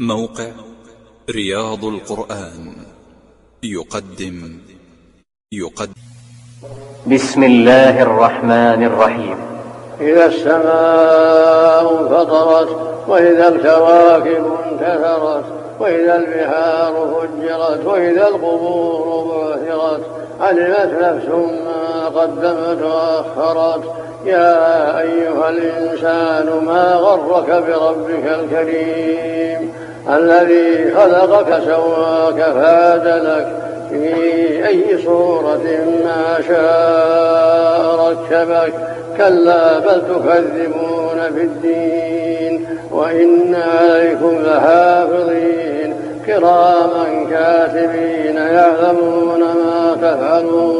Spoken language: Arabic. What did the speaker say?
موقع رياض القرآن. يقدم. يقدم. بسم الله الرحمن الرحيم. إذا السماء انفطرت وإذا الكواكب انتثرت وإذا البحار فجرت وإذا القبور بعثرت علمت نفس ما قدمت وأخرت. يا أيها الإنسان ما غرك بربك الكريم الذي خلقك سواك فادلك في أي صورة ما شاء ركبك. كلا بل تكذبون بالدين وإن عليكم لحافظين. كراما كاتبين يعلمون ما تفعلون.